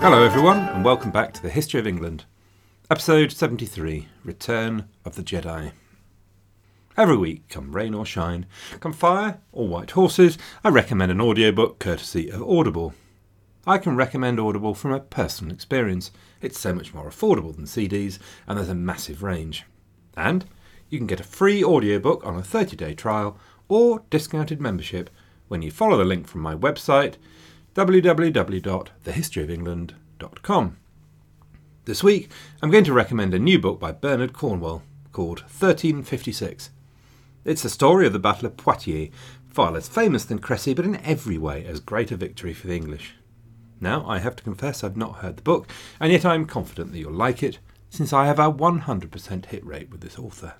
Hello, everyone, and welcome back to the History of England. Episode 73 Return of the Jedi. Every week, come rain or shine, come fire or white horses, I recommend an audiobook courtesy of Audible. I can recommend Audible from a personal experience. It's so much more affordable than CDs, and there's a massive range. And you can get a free audiobook on a 30 day trial or discounted membership when you follow the link from my website www.thehistoryofengland.com. This week, I'm going to recommend a new book by Bernard Cornwell called 1356. It's the story of the Battle of Poitiers, far less famous than Crécy, but in every way as great a victory for the English. Now, I have to confess I've not heard the book, and yet I'm confident that you'll like it, since I have a 100% hit rate with this author.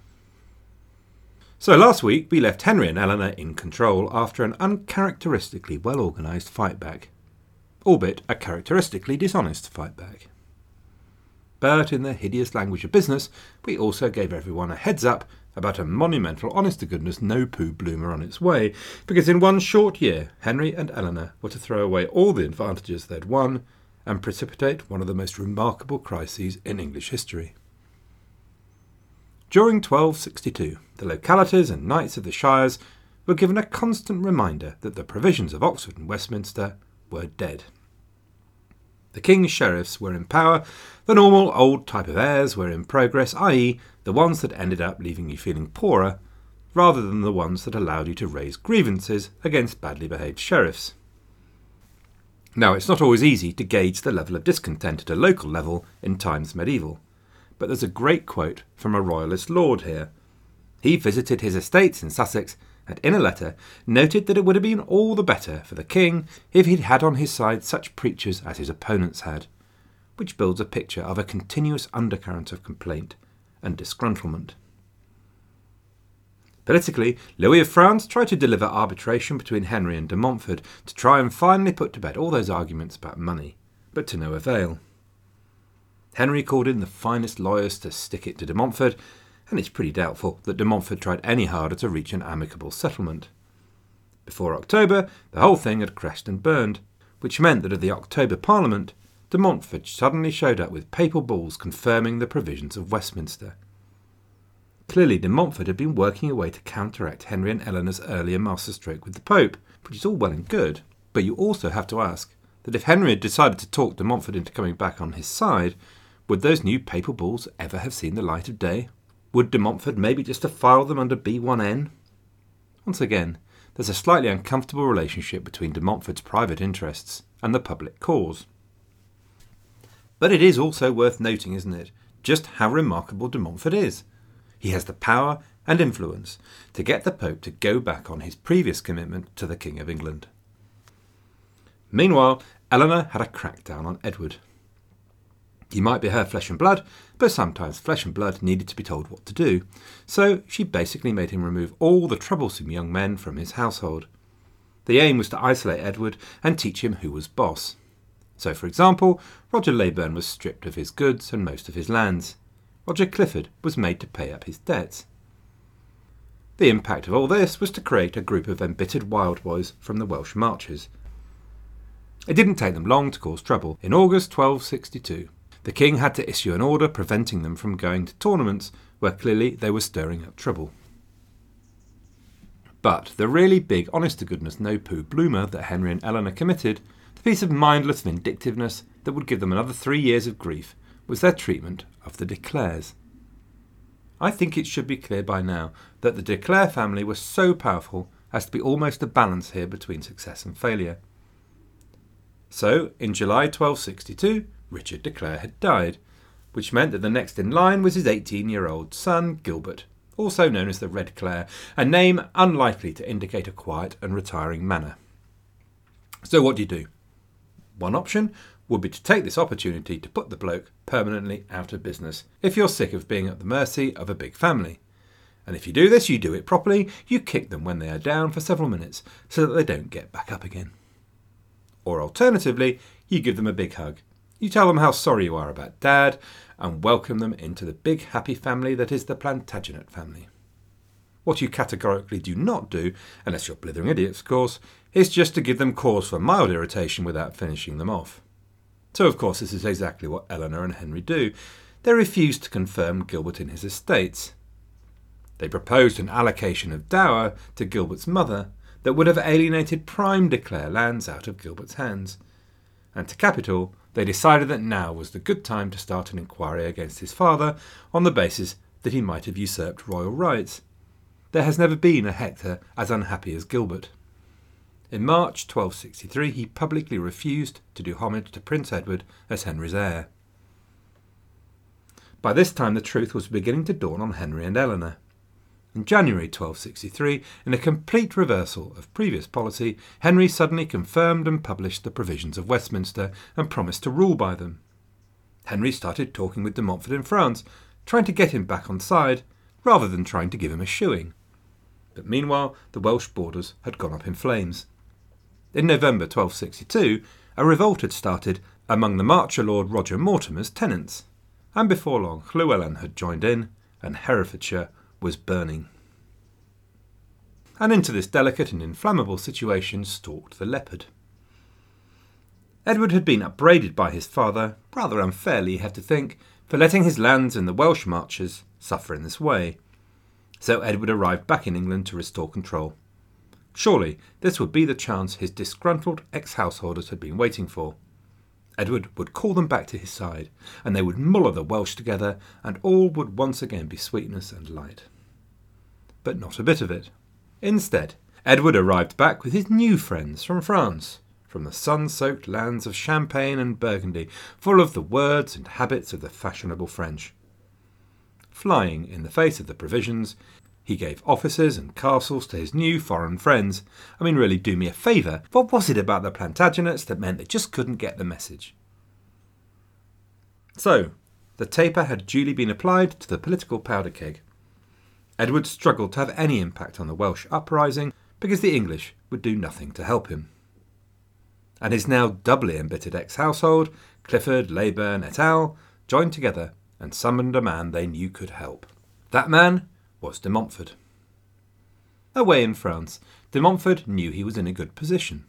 So last week we left Henry and Eleanor in control after an uncharacteristically well organised fight back, albeit a characteristically dishonest fight back. But in the hideous language of business, we also gave everyone a heads up about a monumental, honest to goodness, no poo bloomer on its way, because in one short year, Henry and Eleanor were to throw away all the advantages they'd won and precipitate one of the most remarkable crises in English history. During 1262, the localities and knights of the shires were given a constant reminder that the provisions of Oxford and Westminster were dead. The king's sheriffs were in power, the normal old type of eyres were in progress, i.e., the ones that ended up leaving you feeling poorer, rather than the ones that allowed you to raise grievances against badly behaved sheriffs. Now, it's not always easy to gauge the level of discontent at a local level in times medieval, but there's a great quote from a royalist lord here. He visited his estates in Sussex and in a letter noted that it would have been all the better for the king if he'd had on his side such preachers as his opponents had, which builds a picture of a continuous undercurrent of complaint and disgruntlement. Politically, Louis of France tried to deliver arbitration between Henry and de Montfort to try and finally put to bed all those arguments about money, but to no avail. Henry called in the finest lawyers to stick it to de Montfort, and it's pretty doubtful that de Montfort tried any harder to reach an amicable settlement. Before October, the whole thing had crashed and burned, which meant that at the October Parliament, de Montfort suddenly showed up with papal bulls confirming the provisions of Westminster. Clearly, de Montfort had been working away to counteract Henry and Eleanor's earlier masterstroke with the Pope, which is all well and good, but you also have to ask that if Henry had decided to talk de Montfort into coming back on his side, would those new papal bulls ever have seen the light of day? Would de Montfort maybe just have filed them under B1N? Once again, there's a slightly uncomfortable relationship between de Montfort's private interests and the public cause. But it is also worth noting, isn't it, just how remarkable de Montfort is. He has the power and influence to get the Pope to go back on his previous commitment to the King of England. Meanwhile, Eleanor had a crackdown on Edward. He might be her flesh and blood, but sometimes flesh and blood needed to be told what to do, so she basically made him remove all the troublesome young men from his household. The aim was to isolate Edward and teach him who was boss. So, for example, Roger Leyburn was stripped of his goods and most of his lands. Roger Clifford was made to pay up his debts. The impact of all this was to create a group of embittered wild boys from the Welsh marches. It didn't take them long to cause trouble. In August 1262, the king had to issue an order preventing them from going to tournaments where clearly they were stirring up trouble. But the really big, honest to goodness, no poo bloomer that Henry and Eleanor committed, the piece of mindless vindictiveness that would give them another three years of grief, was their treatment of the De Clares. I think it should be clear by now that the De Clare family was so powerful as to be almost a balance here between success and failure. So, in July 1262, Richard de Clare had died, which meant that the next in line was his 18 year old son, Gilbert, also known as the Red Clare, a name unlikely to indicate a quiet and retiring manner. So, what do you do? One option would be to take this opportunity to put the bloke permanently out of business if you're sick of being at the mercy of a big family. And if you do this, you do it properly, you kick them when they are down for several minutes so that they don't get back up again. Or alternatively, you give them a big hug you tell them how sorry you are about Dad and welcome them into the big happy family that is the Plantagenet family. What you categorically do not do, unless you're blithering idiots, of course, is just to give them cause for mild irritation without finishing them off. So, of course, this is exactly what Eleanor and Henry do. They refuse to confirm Gilbert in his estates. They proposed an allocation of dower to Gilbert's mother that would have alienated prime de Clare lands out of Gilbert's hands. And to capital, they decided that now was the good time to start an inquiry against his father on the basis that he might have usurped royal rights. There has never been a Hector as unhappy as Gilbert. In March 1263, he publicly refused to do homage to Prince Edward as Henry's heir. By this time, the truth was beginning to dawn on Henry and Eleanor. In January 1263, in a complete reversal of previous policy, Henry suddenly confirmed and published the provisions of Westminster and promised to rule by them. Henry started talking with de Montfort in France, trying to get him back on side, rather than trying to give him a shoeing. But meanwhile, the Welsh borders had gone up in flames. In November 1262, a revolt had started among the Marcher Lord Roger Mortimer's tenants, and before long Llewellyn had joined in, and Herefordshire was burning. And into this delicate and inflammable situation stalked the leopard. Edward had been upbraided by his father, rather unfairly, he had to think, for letting his lands in the Welsh marches suffer in this way. So Edward arrived back in England to restore control. Surely this would be the chance his disgruntled ex householders had been waiting for. Edward would call them back to his side, and they would muller the Welsh together, and all would once again be sweetness and light. But not a bit of it. Instead, Edward arrived back with his new friends from France, from the sun soaked lands of Champagne and Burgundy, full of the words and habits of the fashionable French. Flying in the face of the provisions, he gave offices and castles to his new foreign friends. I mean, really, do me a favour. What was it about the Plantagenets that meant they just couldn't get the message? So, the taper had duly been applied to the political powder keg. Edward struggled to have any impact on the Welsh uprising because the English would do nothing to help him. And his now doubly embittered ex household, Clifford, Leyburn, et al., joined together and summoned a man they knew could help. That man was de Montfort. Away in France, de Montfort knew he was in a good position.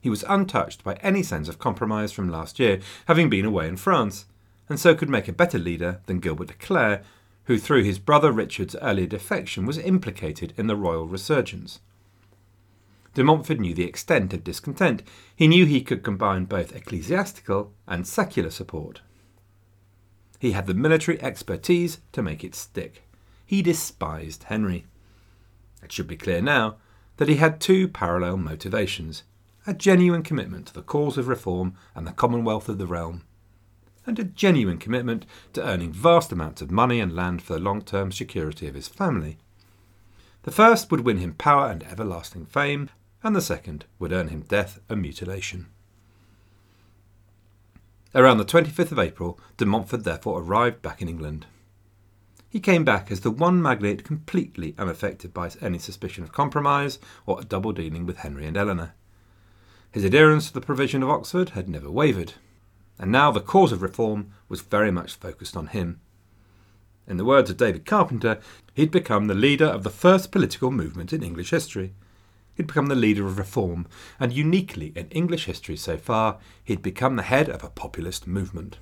He was untouched by any sense of compromise from last year, having been away in France, and so could make a better leader than Gilbert de Clare, who through his brother Richard's earlier defection was implicated in the royal resurgence. De Montfort knew the extent of discontent. He knew he could combine both ecclesiastical and secular support. He had the military expertise to make it stick he despised Henry. It should be clear now that he had two parallel motivations a genuine commitment to the cause of reform and the commonwealth of the realm, and a genuine commitment to earning vast amounts of money and land for the long term security of his family. The first would win him power and everlasting fame, and the second would earn him death and mutilation. Around the 25th of April, de Montfort therefore arrived back in England he came back as the one magnate completely unaffected by any suspicion of compromise or double dealing with Henry and Eleanor. His adherence to the provision of Oxford had never wavered, and now the cause of reform was very much focused on him. In the words of David Carpenter, he'd become the leader of the first political movement in English history. He'd become the leader of reform, and uniquely in English history so far, he'd become the head of a populist movement.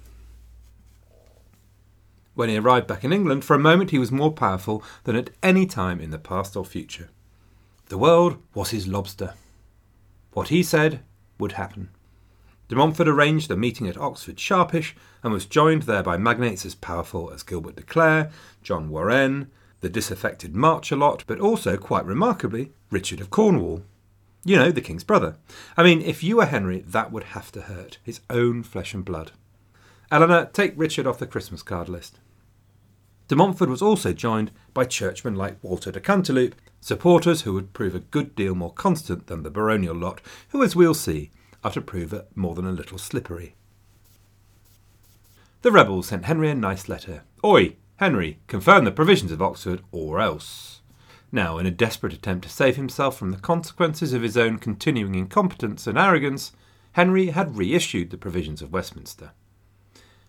When he arrived back in England, for a moment he was more powerful than at any time in the past or future. The world was his lobster. What he said would happen. De Montfort arranged a meeting at Oxford Sharpish and was joined there by magnates as powerful as Gilbert de Clare, John Warren, the disaffected Marcher lot, but also, quite remarkably, Richard of Cornwall. You know, the king's brother. I mean, if you were Henry, that would have to hurt. His own flesh and blood. Eleanor, take Richard off the Christmas card list. De Montfort was also joined by churchmen like Walter de Cantilupe, supporters who would prove a good deal more constant than the baronial lot, who, as we'll see, to prove it more than a little slippery. The rebels sent Henry a nice letter. Oi, Henry, confirm the provisions of Oxford, or else. Now, in a desperate attempt to save himself from the consequences of his own continuing incompetence and arrogance, Henry had reissued the provisions of Westminster.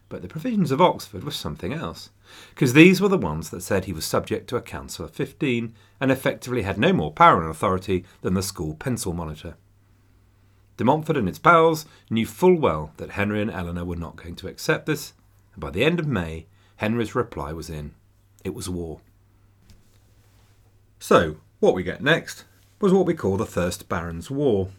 But the provisions of Oxford were something else, because these were the ones that said he was subject to a council of fifteen and effectively had no more power and authority than the school pencil monitor. De Montfort and his pals knew full well that Henry and Eleanor were not going to accept this, and by the end of May, Henry's reply was in. It was war. So, what we get next was what we call the First Barons' War.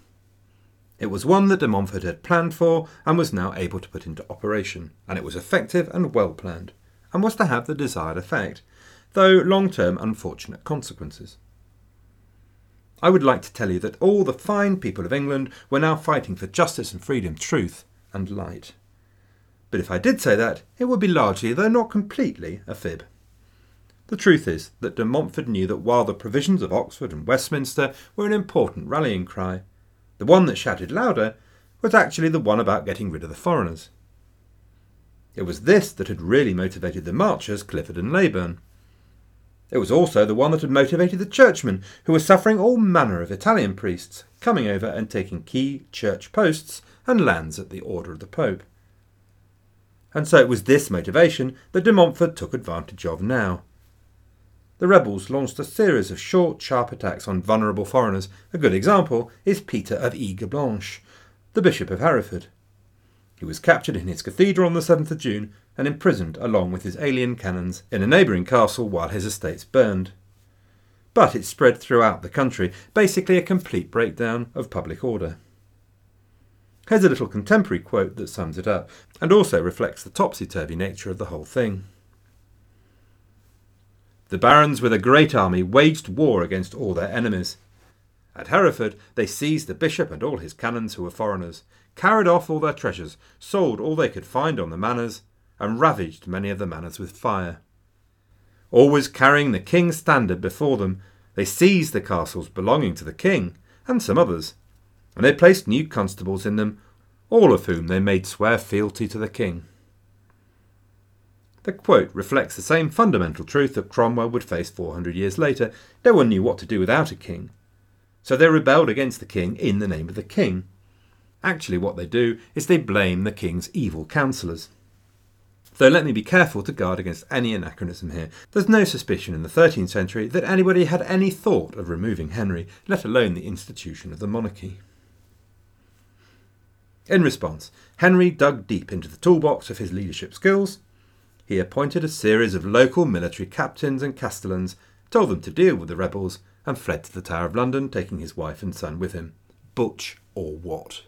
It was one that de Montfort had planned for and was now able to put into operation, and it was effective and well planned, and was to have the desired effect, though long term unfortunate consequences. I would like to tell you that all the fine people of England were now fighting for justice and freedom, truth and light. But if I did say that, it would be largely, though not completely, a fib. The truth is that de Montfort knew that while the provisions of Oxford and Westminster were an important rallying cry, the one that shouted louder was actually the one about getting rid of the foreigners. It was this that had really motivated the marchers, Clifford and Leyburn. It was also the one that had motivated the churchmen, who were suffering all manner of Italian priests coming over and taking key church posts and lands at the order of the Pope. And so it was this motivation that de Montfort took advantage of now. The rebels launched a series of short, sharp attacks on vulnerable foreigners. A good example is Peter of Aigues the Bishop of Hereford. He was captured in his cathedral on the 7th of June and imprisoned along with his alien canons in a neighbouring castle while his estates burned. But it spread throughout the country, basically a complete breakdown of public order. Here's a little contemporary quote that sums it up, and also reflects the topsy turvy nature of the whole thing. The barons with a great army waged war against all their enemies. At Hereford, they seized the bishop and all his canons who were foreigners, carried off all their treasures, sold all they could find on the manors, and ravaged many of the manors with fire. Always carrying the king's standard before them, they seized the castles belonging to the king, and some others, and they placed new constables in them, all of whom they made swear fealty to the king. The quote reflects the same fundamental truth that Cromwell would face 400 years later. No one knew what to do without a king. So they rebelled against the king in the name of the king. Actually, what they do is they blame the king's evil counsellors. Though let me be careful to guard against any anachronism here. There's no suspicion in the 13th century that anybody had any thought of removing Henry, let alone the institution of the monarchy. In response, Henry dug deep into the toolbox of his leadership skills. He appointed a series of local military captains and castellans, told them to deal with the rebels, and fled to the Tower of London, taking his wife and son with him. Butch or what?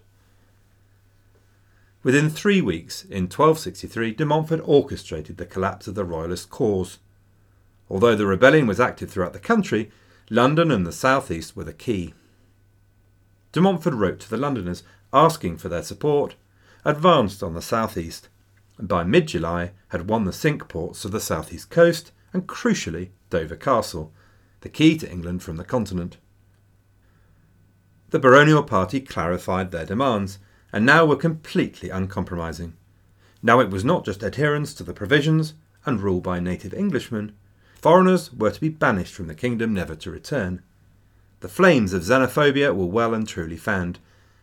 Within three weeks, in 1263, de Montfort orchestrated the collapse of the Royalist cause. Although the rebellion was active throughout the country, London and the south east were the key. De Montfort wrote to the Londoners asking for their support, advanced on the south east, and by mid July had won the Cinque Ports of the south east coast and, crucially, Dover Castle, the key to England from the continent. The baronial party clarified their demands and now were completely uncompromising. Now it was not just adherence to the provisions and rule by native Englishmen. Foreigners were to be banished from the kingdom, never to return. The flames of xenophobia were well and truly fanned.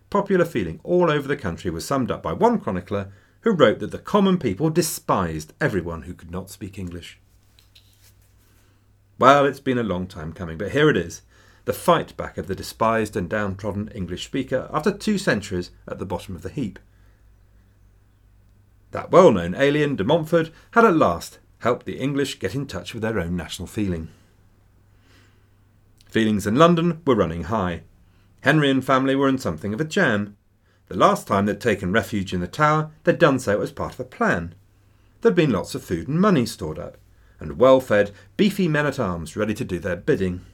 Popular feeling all over the country was summed up by one chronicler who wrote that the common people despised everyone who could not speak English. Well, it's been a long time coming, but here it is the fight back of the despised and downtrodden English speaker after two centuries at the bottom of the heap. That well known alien, de Montfort, had at last helped the English get in touch with their own national feeling. Feelings in London were running high. Henry and family were in something of a jam. The last time they'd taken refuge in the Tower, they'd done so as part of a plan. There'd been lots of food and money stored up, and well fed, beefy men at arms ready to do their bidding.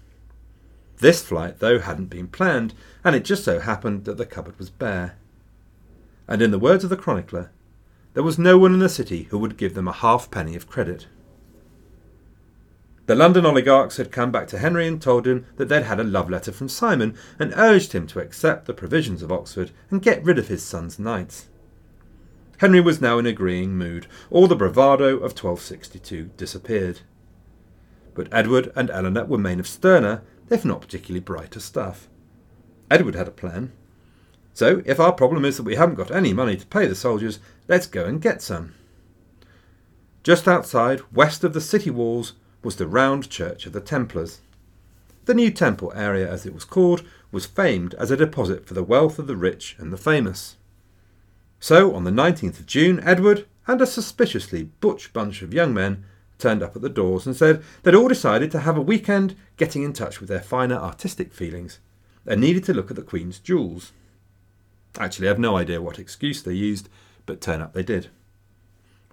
This flight, though, hadn't been planned, and it just so happened that the cupboard was bare. And in the words of the chronicler, there was no one in the city who would give them a halfpenny of credit. The London oligarchs had come back to Henry and told him that they'd had a love letter from Simon and urged him to accept the provisions of Oxford and get rid of his son's knights. Henry was now in a agreeing mood. All the bravado of 1262 disappeared. But Edward and Eleanor were men of sterner if not particularly brighter stuff. Edward had a plan. So, if our problem is that we haven't got any money to pay the soldiers, let's go and get some. Just outside, west of the city walls, was the round church of the Templars. The new temple area, as it was called, was famed as a deposit for the wealth of the rich and the famous. So, on the 19th of June, Edward and a suspiciously butch bunch of young men turned up at the doors and said they'd all decided to have a weekend getting in touch with their finer artistic feelings and needed to look at the Queen's jewels. Actually, I have no idea what excuse they used, but turn up they did.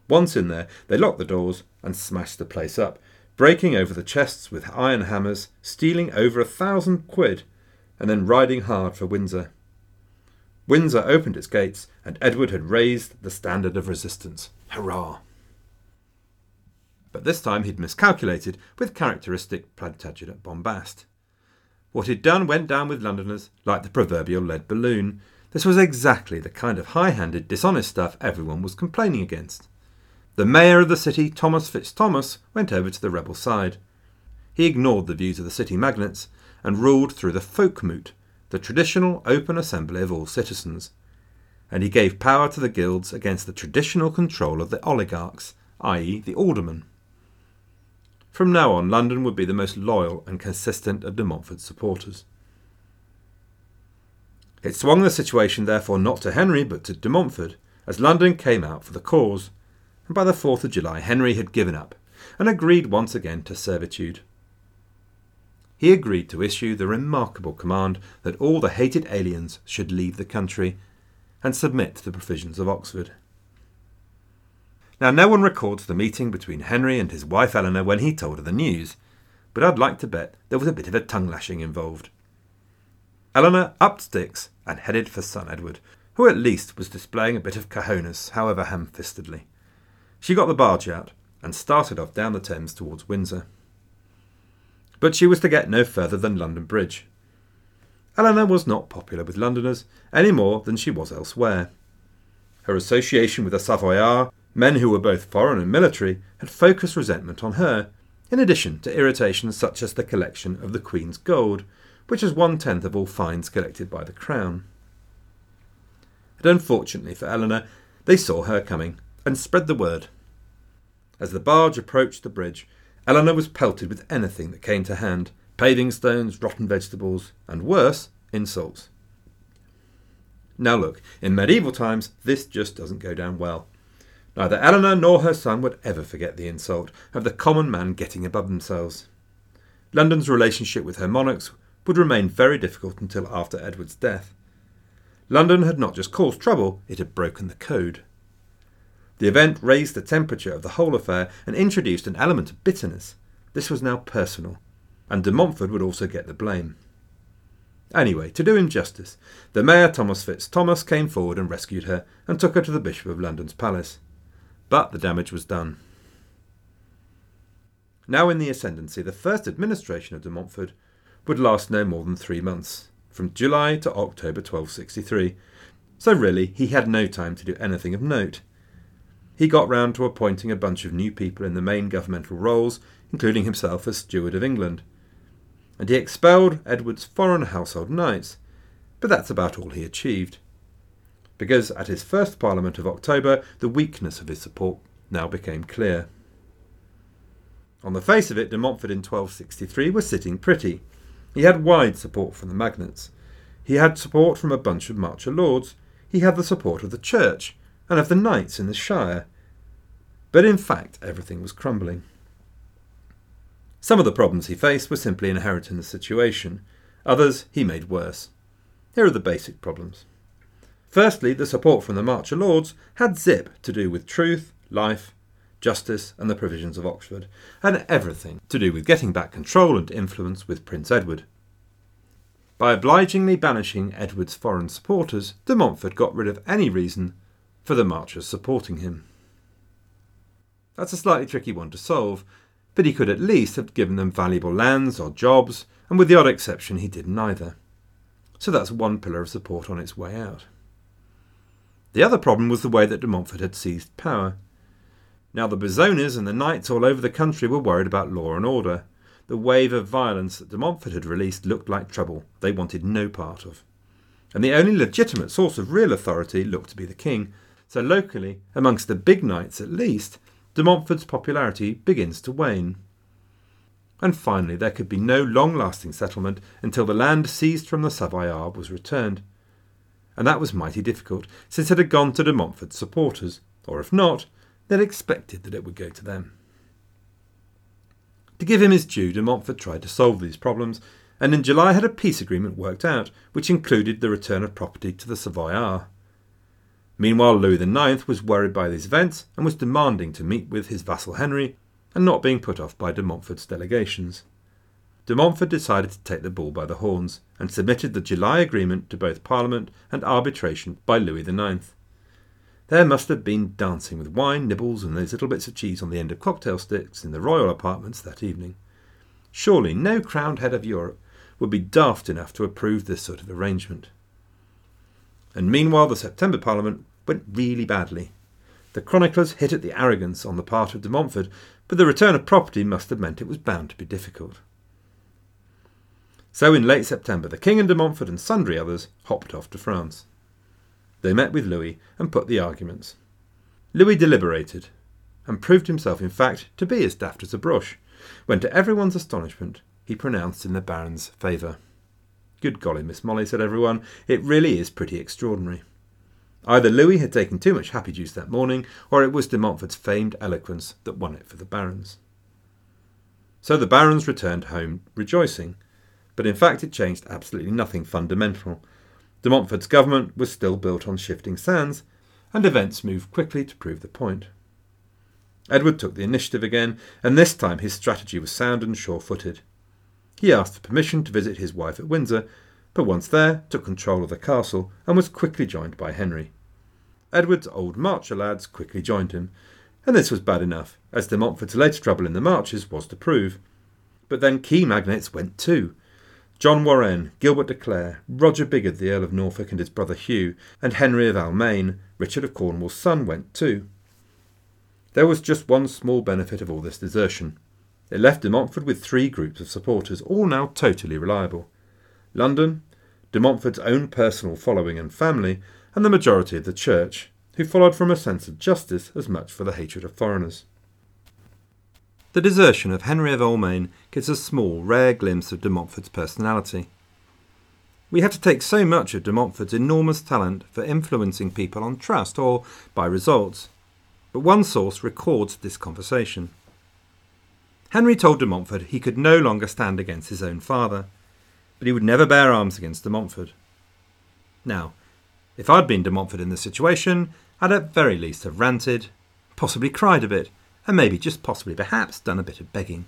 Once in there, they locked the doors and smashed the place up, breaking over the chests with iron hammers, stealing over a thousand quid, and then riding hard for Windsor. Windsor opened its gates, and Edward had raised the standard of resistance. Hurrah! But this time he'd miscalculated with characteristic Plantagenet bombast. What he'd done went down with Londoners like the proverbial lead balloon. This was exactly the kind of high handed, dishonest stuff everyone was complaining against. The mayor of the city, Thomas FitzThomas, went over to the rebel side. He ignored the views of the city magnates and ruled through the folk moot, the traditional open assembly of all citizens, and he gave power to the guilds against the traditional control of the oligarchs, i.e., the aldermen. From now on, London would be the most loyal and consistent of de Montfort's supporters. It swung the situation therefore not to Henry but to de Montfort, as London came out for the cause, and by the 4th of July Henry had given up and agreed once again to servitude he agreed to issue the remarkable command that all the hated aliens should leave the country and submit to the provisions of Oxford. Now, no one records the meeting between Henry and his wife Eleanor when he told her the news, but I'd like to bet there was a bit of a tongue lashing involved. Eleanor upped sticks and headed for son Edward, who at least was displaying a bit of cojones, however ham fistedly. She got the barge out and started off down the Thames towards Windsor but she was to get no further than London Bridge. Eleanor was not popular with Londoners any more than she was elsewhere. Her association with the Savoyards, men who were both foreign and military, had focused resentment on her, in addition to irritations such as the collection of the Queen's gold, which was one tenth of all fines collected by the Crown. And unfortunately for Eleanor, they saw her coming and spread the word. As the barge approached the bridge, Eleanor was pelted with anything that came to hand paving stones, rotten vegetables, and worse, insults. Now, look, in medieval times, this just doesn't go down well. Neither Eleanor nor her son would ever forget the insult of the common man getting above themselves. London's relationship with her monarchs would remain very difficult until after Edward's death. London had not just caused trouble, it had broken the code. The event raised the temperature of the whole affair and introduced an element of bitterness. This was now personal, and de Montfort would also get the blame. Anyway, to do him justice, the mayor Thomas FitzThomas came forward and rescued her and took her to the Bishop of London's palace. But the damage was done. Now in the ascendancy, the first administration of de Montfort would last no more than three months, from July to October 1263, so really he had no time to do anything of note he got round to appointing a bunch of new people in the main governmental roles, including himself as Steward of England. And he expelled Edward's foreign household knights, but that's about all he achieved. Because at his first Parliament of October, the weakness of his support now became clear. On the face of it, de Montfort in 1263 was sitting pretty. He had wide support from the magnates. He had support from a bunch of marcher lords. He had the support of the church and of the knights in the Shire. But in fact, everything was crumbling. Some of the problems he faced were simply inherent in the situation, others he made worse. Here are the basic problems. Firstly, the support from the Marcher Lords had zip to do with truth, life, justice, and the provisions of Oxford, and everything to do with getting back control and influence with Prince Edward. By obligingly banishing Edward's foreign supporters, de Montfort got rid of any reason for the marchers supporting him. That's a slightly tricky one to solve, but he could at least have given them valuable lands or jobs, and with the odd exception, he did neither. So that's one pillar of support on its way out. The other problem was the way that de Montfort had seized power. Now, the Bezonas and the knights all over the country were worried about law and order. The wave of violence that de Montfort had released looked like trouble they wanted no part of. And the only legitimate source of real authority looked to be the king, so locally, amongst the big knights at least, de Montfort's popularity begins to wane. and finally there could be no long lasting settlement until the land seized from the Savoyards was returned. And that was mighty difficult, since it had gone to de Montfort's supporters, or if not, they'd expected that it would go to them. To give him his due, de Montfort tried to solve these problems, and in July had a peace agreement worked out, which included the return of property to the Savoyards. Meanwhile, Louis IX was worried by these events and was demanding to meet with his vassal Henry and not being put off by de Montfort's delegations. De Montfort decided to take the bull by the horns and submitted the July agreement to both Parliament and arbitration by Louis IX. There must have been dancing with wine, nibbles, and those little bits of cheese on the end of cocktail sticks in the royal apartments that evening. Surely no crowned head of Europe would be daft enough to approve this sort of arrangement. And meanwhile, the September Parliament went really badly. The chroniclers hit at the arrogance on the part of de Montfort, but the return of property must have meant it was bound to be difficult. So in late September, the King and de Montfort and sundry others hopped off to France. They met with Louis and put the arguments. Louis deliberated, and proved himself, in fact, to be as daft as a brush, when to everyone's astonishment he pronounced in the Baron's favour. Good golly, Miss Molly, said everyone, it really is pretty extraordinary. Either Louis had taken too much happy juice that morning, or it was de Montfort's famed eloquence that won it for the barons. So the barons returned home rejoicing, but in fact it changed absolutely nothing fundamental. De Montfort's government was still built on shifting sands, and events moved quickly to prove the point. Edward took the initiative again, and this time his strategy was sound and sure footed. He asked for permission to visit his wife at Windsor, but once there, took control of the castle and was quickly joined by Henry. Edward's old Marcher lads quickly joined him, and this was bad enough, as de Montfort's later trouble in the Marches was to prove. But then key magnates went too. John Warren, Gilbert de Clare, Roger Bigod, the Earl of Norfolk, and his brother Hugh, and Henry of Almaine, Richard of Cornwall's son, went too. There was just one small benefit of all this desertion. It left de Montfort with three groups of supporters, all now totally reliable. London, de Montfort's own personal following and family, and the majority of the Church, who followed from a sense of justice as much for the hatred of foreigners. The desertion of Henry of Almaine gives a small, rare glimpse of de Montfort's personality. We have to take so much of de Montfort's enormous talent for influencing people on trust or by results, but one source records this conversation. Henry told de Montfort he could no longer stand against his own father, but he would never bear arms against de Montfort. Now, if I'd been de Montfort in this situation, I'd at very least have ranted, possibly cried a bit, and maybe, just possibly, perhaps, done a bit of begging.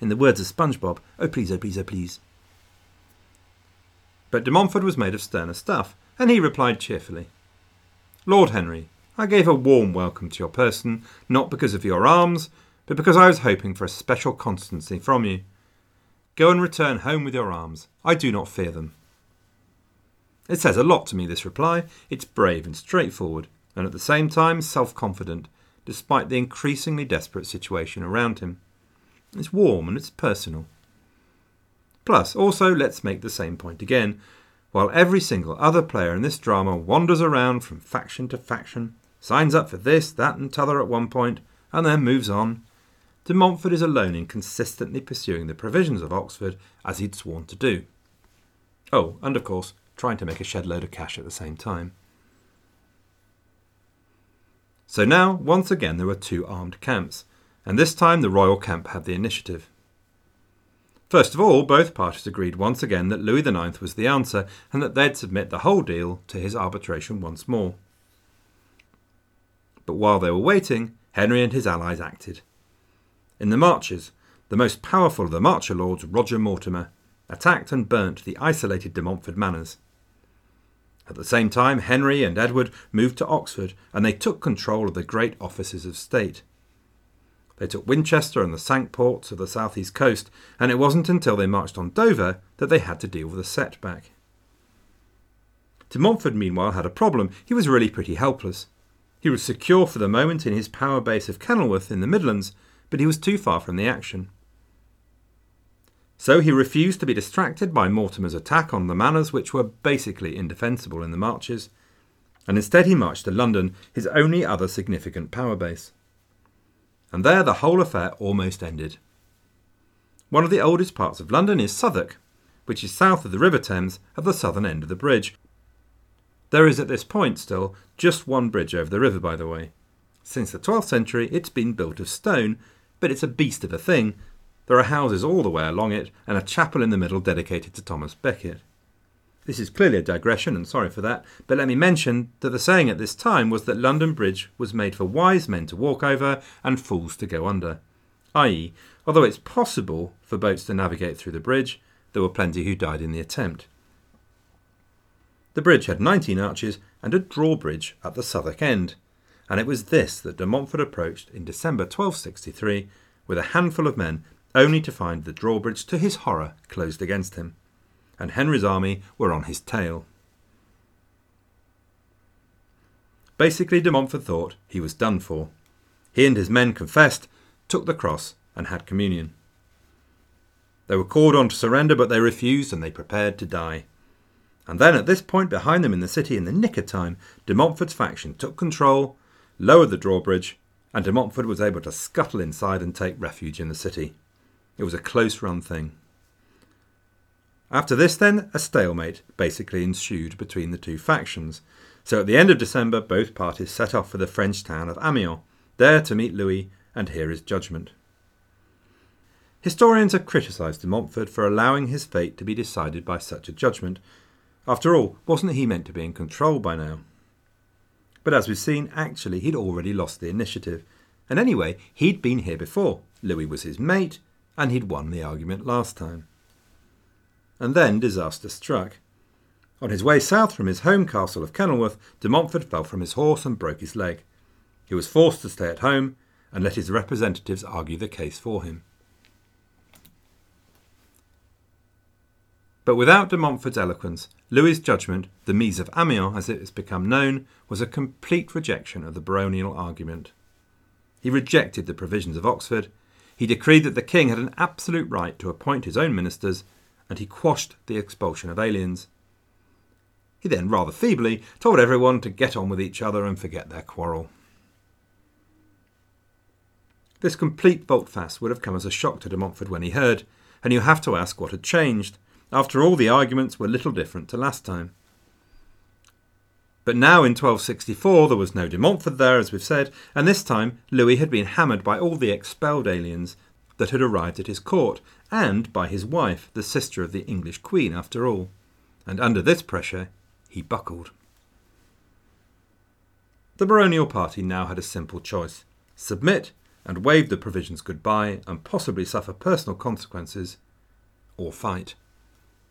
In the words of SpongeBob, oh please, oh please, oh please. But de Montfort was made of sterner stuff, and he replied cheerfully, Lord Henry, I gave a warm welcome to your person, not because of your arms, but because I was hoping for a special constancy from you. Go and return home with your arms. I do not fear them. It says a lot to me, this reply. It's brave and straightforward, and at the same time self confident, despite the increasingly desperate situation around him. It's warm and it's personal. Plus, also, let's make the same point again. While every single other player in this drama wanders around from faction to faction, signs up for this, that, and t'other at one point, and then moves on, de Montfort is alone in consistently pursuing the provisions of Oxford as he'd sworn to do. Oh, and of course, trying to make a shed load of cash at the same time. So now, once again, there were two armed camps, and this time the royal camp had the initiative. First of all, both parties agreed once again that Louis IX was the answer and that they'd submit the whole deal to his arbitration once more. But while they were waiting, Henry and his allies acted. In the marches, the most powerful of the marcher lords, Roger Mortimer, attacked and burnt the isolated de Montfort manors. At the same time, Henry and Edward moved to Oxford and they took control of the great offices of state. They took Winchester and the Cinque Ports of the southeast coast, and it wasn't until they marched on Dover that they had to deal with a setback. De Montfort, meanwhile, had a problem. He was really pretty helpless. He was secure for the moment in his power base of Kenilworth in the Midlands, but he was too far from the action. So he refused to be distracted by Mortimer's attack on the manors, which were basically indefensible in the marches, and instead he marched to London, his only other significant power base. And there the whole affair almost ended. One of the oldest parts of London is Southwark, which is south of the River Thames at the southern end of the bridge. There is at this point still just one bridge over the river, by the way. Since the 12th century, it's been built of stone, but it's a beast of a thing. There are houses all the way along it, and a chapel in the middle dedicated to Thomas Becket. This is clearly a digression, and sorry for that, but let me mention that the saying at this time was that London Bridge was made for wise men to walk over and fools to go under. I.e., although it's possible for boats to navigate through the bridge, there were plenty who died in the attempt. The bridge had 19 arches and a drawbridge at the Southwark end, and it was this that de Montfort approached in December 1263 with a handful of men, only to find the drawbridge, to his horror, closed against him and Henry's army were on his tail. Basically, de Montfort thought he was done for. He and his men confessed, took the cross, and had communion. They were called on to surrender, but they refused and they prepared to die. And then, at this point, behind them in the city, in the nick of time, de Montfort's faction took control, lowered the drawbridge, and de Montfort was able to scuttle inside and take refuge in the city. It was a close run thing. After this, then, a stalemate basically ensued between the two factions. So at the end of December, both parties set off for the French town of Amiens, there to meet Louis and hear his judgment. Historians have criticised de Montfort for allowing his fate to be decided by such a judgment. After all, wasn't he meant to be in control by now? But as we've seen, actually, he'd already lost the initiative. And anyway, he'd been here before. Louis was his mate, and he'd won the argument last time and then disaster struck. On his way south from his home castle of Kenilworth, de Montfort fell from his horse and broke his leg. He was forced to stay at home and let his representatives argue the case for him. But without de Montfort's eloquence, Louis's judgment, the Mise of Amiens as it has become known, was a complete rejection of the baronial argument. He rejected the provisions of Oxford. He decreed that the king had an absolute right to appoint his own ministers and he quashed the expulsion of aliens. He then, rather feebly, told everyone to get on with each other and forget their quarrel. This complete volte-face would have come as a shock to de Montfort when he heard, and you have to ask what had changed. After all, the arguments were little different to last time. But now in 1264 there was no de Montfort there, as we've said, and this time Louis had been hammered by all the expelled aliens that had arrived at his court, and by his wife, the sister of the English Queen, after all. And under this pressure, he buckled. The baronial party now had a simple choice submit and wave the provisions goodbye and possibly suffer personal consequences, or fight.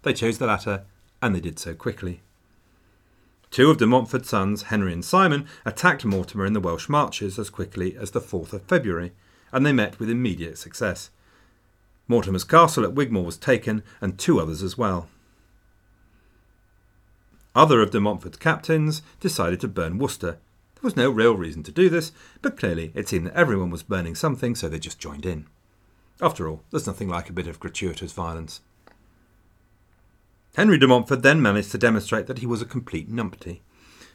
They chose the latter, and they did so quickly. Two of de Montfort's sons, Henry and Simon, attacked Mortimer in the Welsh marches as quickly as the 4th of February, and they met with immediate success. Mortimer's castle at Wigmore was taken, and two others as well. Other of de Montfort's captains decided to burn Worcester. There was no real reason to do this, but clearly it seemed that everyone was burning something, so they just joined in. After all, there's nothing like a bit of gratuitous violence. Henry de Montfort then managed to demonstrate that he was a complete numpty,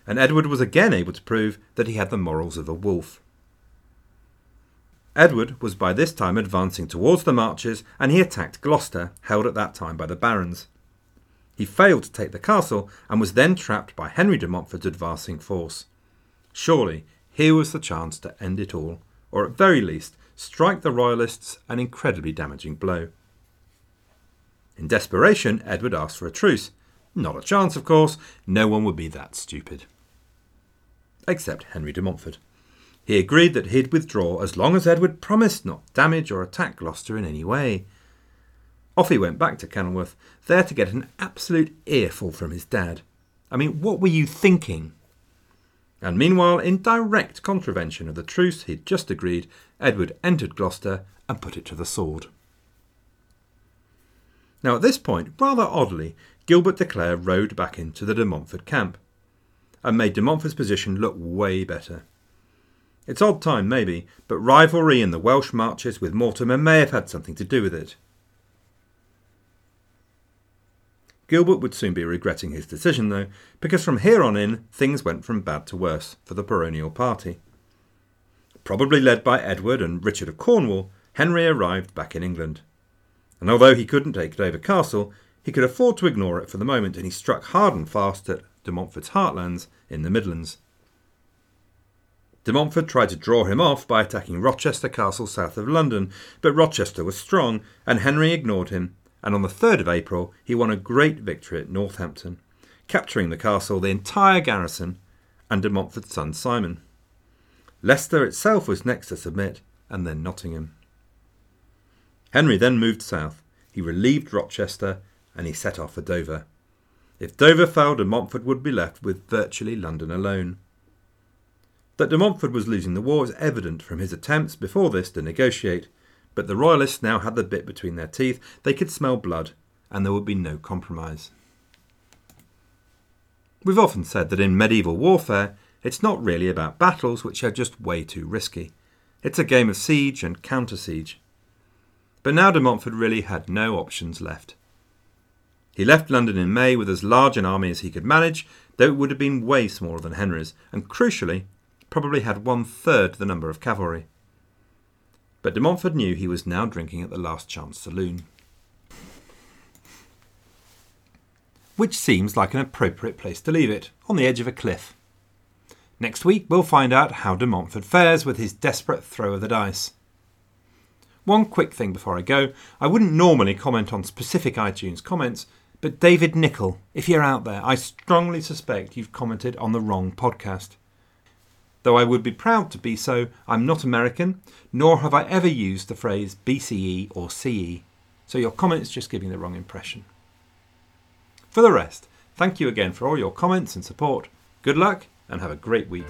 and Edward was again able to prove that he had the morals of a wolf. Edward was by this time advancing towards the marches and he attacked Gloucester, held at that time by the barons. He failed to take the castle and was then trapped by Henry de Montfort's advancing force. Surely here was the chance to end it all, or at very least strike the Royalists an incredibly damaging blow. In desperation, Edward asked for a truce. Not a chance, of course, no one would be that stupid. Except Henry de Montfort. He agreed that he'd withdraw as long as Edward promised not damage or attack Gloucester in any way. Off he went back to Kenilworth, there to get an absolute earful from his dad. I mean, what were you thinking? And meanwhile, in direct contravention of the truce he'd just agreed, Edward entered Gloucester and put it to the sword. Now, at this point, rather oddly, Gilbert de Clare rode back into the de Montfort camp and made de Montfort's position look way better. It's odd time, maybe, but rivalry in the Welsh marches with Mortimer may have had something to do with it. Gilbert would soon be regretting his decision, though, because from here on in, things went from bad to worse for the baronial party. Probably led by Edward and Richard of Cornwall, Henry arrived back in England. And although he couldn't take Dover Castle, he could afford to ignore it for the moment, and he struck hard and fast at de Montfort's heartlands in the Midlands. De Montfort tried to draw him off by attacking Rochester Castle south of London, but Rochester was strong, and Henry ignored him, and on the 3rd of April he won a great victory at Northampton, capturing the castle, the entire garrison, and de Montfort's son Simon. Leicester itself was next to submit, and then Nottingham. Henry then moved south. He relieved Rochester, and he set off for Dover. If Dover fell, de Montfort would be left with virtually London alone. That de Montfort was losing the war was evident from his attempts before this to negotiate, but the Royalists now had the bit between their teeth, they could smell blood, and there would be no compromise. We've often said that in medieval warfare, it's not really about battles which are just way too risky. It's a game of siege and counter siege. But now de Montfort really had no options left. He left London in May with as large an army as he could manage, though it would have been way smaller than Henry's, and crucially, probably had one third the number of cavalry. But de Montfort knew he was now drinking at the Last Chance Saloon. Which seems like an appropriate place to leave it, on the edge of a cliff. Next week we'll find out how de Montfort fares with his desperate throw of the dice. One quick thing before I go I wouldn't normally comment on specific iTunes comments, but David Nickel, if you're out there, I strongly suspect you've commented on the wrong podcast. Though I would be proud to be so, I'm not American, nor have I ever used the phrase BCE or CE, so your comment's just giving the wrong impression. For the rest, thank you again for all your comments and support. Good luck and have a great week.